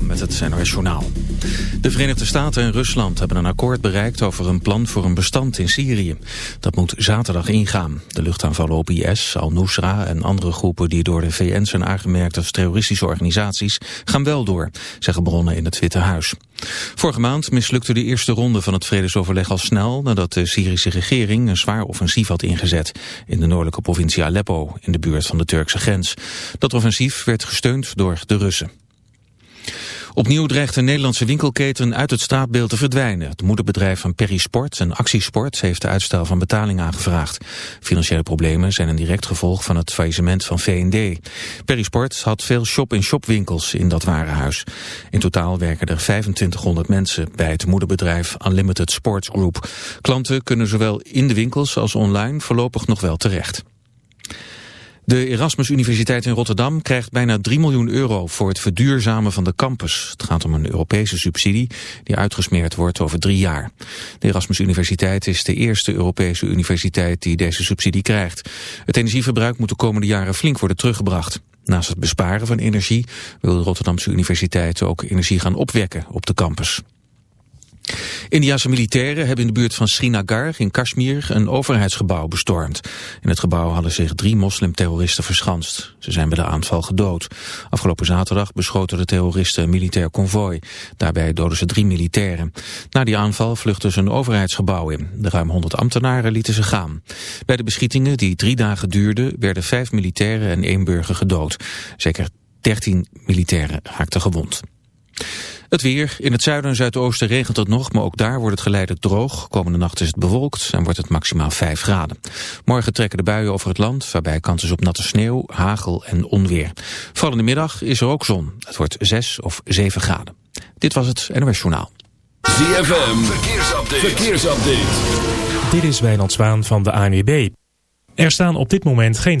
Met het NOS Journaal. De Verenigde Staten en Rusland hebben een akkoord bereikt over een plan voor een bestand in Syrië. Dat moet zaterdag ingaan. De luchtaanvallen op IS, Al-Nusra en andere groepen die door de VN zijn aangemerkt als terroristische organisaties gaan wel door, zeggen bronnen in het Witte Huis. Vorige maand mislukte de eerste ronde van het vredesoverleg al snel nadat de Syrische regering een zwaar offensief had ingezet in de noordelijke provincie Aleppo in de buurt van de Turkse grens. Dat offensief werd gesteund door de Russen. Opnieuw dreigt een Nederlandse winkelketen uit het straatbeeld te verdwijnen. Het moederbedrijf van Perisport en Actiesport heeft de uitstel van betaling aangevraagd. Financiële problemen zijn een direct gevolg van het faillissement van V&D. Perisport had veel shop-in-shop winkels in dat warenhuis. In totaal werken er 2500 mensen bij het moederbedrijf Unlimited Sports Group. Klanten kunnen zowel in de winkels als online voorlopig nog wel terecht. De Erasmus Universiteit in Rotterdam krijgt bijna 3 miljoen euro voor het verduurzamen van de campus. Het gaat om een Europese subsidie die uitgesmeerd wordt over drie jaar. De Erasmus Universiteit is de eerste Europese universiteit die deze subsidie krijgt. Het energieverbruik moet de komende jaren flink worden teruggebracht. Naast het besparen van energie wil de Rotterdamse Universiteit ook energie gaan opwekken op de campus. Indiase militairen hebben in de buurt van Srinagar in Kashmir een overheidsgebouw bestormd. In het gebouw hadden zich drie moslimterroristen verschanst. Ze zijn bij de aanval gedood. Afgelopen zaterdag beschoten de terroristen een militair konvooi. Daarbij doden ze drie militairen. Na die aanval vluchtten ze een overheidsgebouw in. De ruim 100 ambtenaren lieten ze gaan. Bij de beschietingen die drie dagen duurden werden vijf militairen en één burger gedood. Zeker 13 militairen raakten gewond. Het weer. In het zuiden en zuidoosten regent het nog, maar ook daar wordt het geleidelijk droog. Komende nacht is het bewolkt en wordt het maximaal 5 graden. Morgen trekken de buien over het land, waarbij kans is op natte sneeuw, hagel en onweer. Vooral in de middag is er ook zon. Het wordt 6 of 7 graden. Dit was het NOS Journaal. ZFM. Verkeersupdate. Verkeersupdate. Dit is Wijnand Zwaan van de ANWB. Er staan op dit moment geen...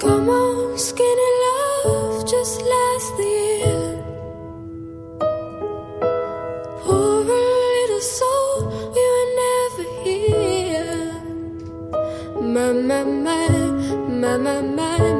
Come on, skinny love, just last the year. Poor little soul, we were never here. My, my, my, my, my, my,